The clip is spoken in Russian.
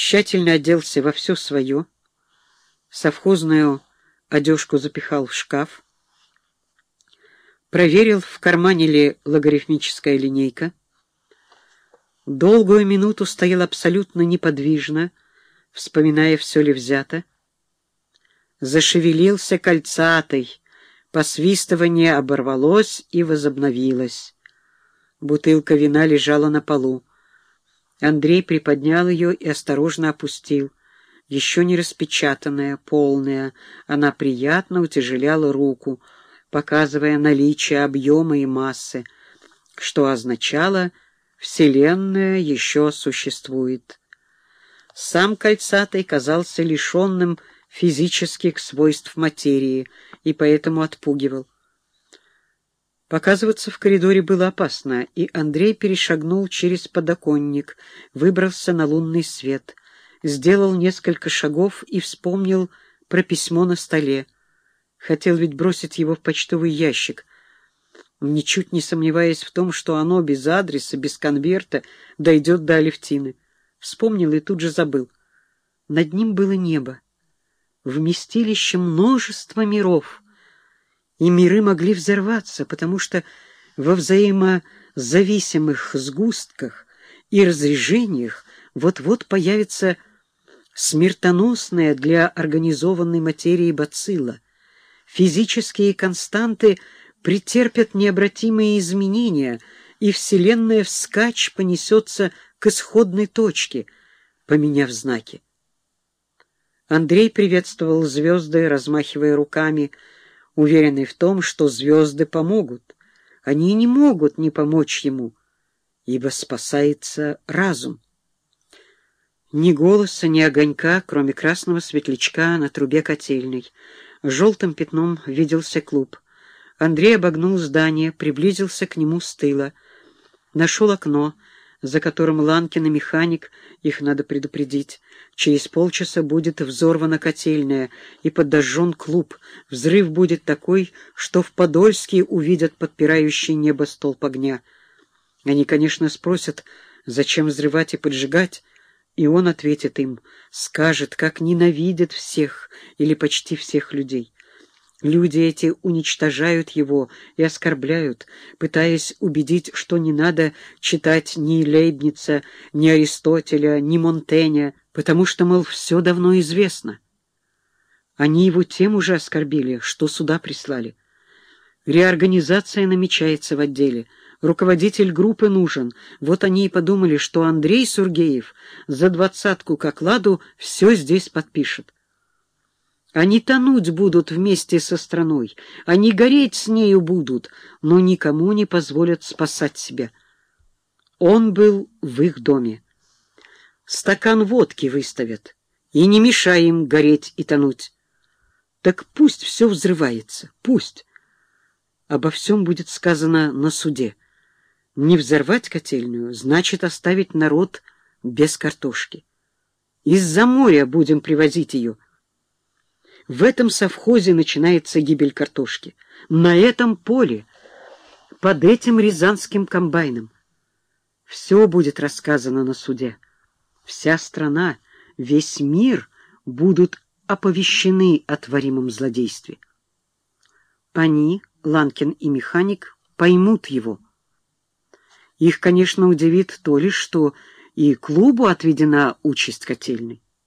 тщательно оделся во все свое, совхозную одежку запихал в шкаф, проверил, в кармане ли логарифмическая линейка, долгую минуту стоял абсолютно неподвижно, вспоминая, все ли взято, зашевелился кольцатой, посвистывание оборвалось и возобновилось. Бутылка вина лежала на полу. Андрей приподнял ее и осторожно опустил. Еще не распечатанная, полная, она приятно утяжеляла руку, показывая наличие объема и массы, что означало «Вселенная еще существует». Сам Кольцатый казался лишенным физических свойств материи и поэтому отпугивал. Показываться в коридоре было опасно, и Андрей перешагнул через подоконник, выбрался на лунный свет, сделал несколько шагов и вспомнил про письмо на столе. Хотел ведь бросить его в почтовый ящик, ничуть не сомневаясь в том, что оно без адреса, без конверта дойдет до Алевтины. Вспомнил и тут же забыл. Над ним было небо, вместилище множества миров — и миры могли взорваться, потому что во взаимозависимых сгустках и разрежениях вот-вот появится смертоносная для организованной материи бацилла. Физические константы претерпят необратимые изменения, и Вселенная вскачь понесется к исходной точке, поменяв знаки. Андрей приветствовал звезды, размахивая руками, уверенный в том, что звезды помогут. Они не могут не помочь ему, ибо спасается разум. Ни голоса, ни огонька, кроме красного светлячка на трубе котельной. Желтым пятном виделся клуб. Андрей обогнул здание, приблизился к нему с тыла. Нашел окно, за которым Ланкин и механик, их надо предупредить. Через полчаса будет взорвана котельная и подожжен клуб. Взрыв будет такой, что в Подольске увидят подпирающий небо столб огня. Они, конечно, спросят, зачем взрывать и поджигать, и он ответит им, скажет, как ненавидит всех или почти всех людей. Люди эти уничтожают его и оскорбляют, пытаясь убедить, что не надо читать ни Лейбница, ни Аристотеля, ни Монтэня, потому что, мол, все давно известно. Они его тем уже оскорбили, что сюда прислали. Реорганизация намечается в отделе. Руководитель группы нужен. Вот они и подумали, что Андрей Сургеев за двадцатку к окладу все здесь подпишет. Они тонуть будут вместе со страной, они гореть с нею будут, но никому не позволят спасать себя. Он был в их доме. Стакан водки выставят, и не мешай им гореть и тонуть. Так пусть все взрывается, пусть. Обо всем будет сказано на суде. Не взорвать котельную значит оставить народ без картошки. Из-за моря будем привозить ее — в этом совхозе начинается гибель картошки. На этом поле, под этим рязанским комбайном. Все будет рассказано на суде. Вся страна, весь мир будут оповещены о творимом злодействе. Они, Ланкин и механик, поймут его. Их, конечно, удивит то лишь, что и клубу отведена участь котельной.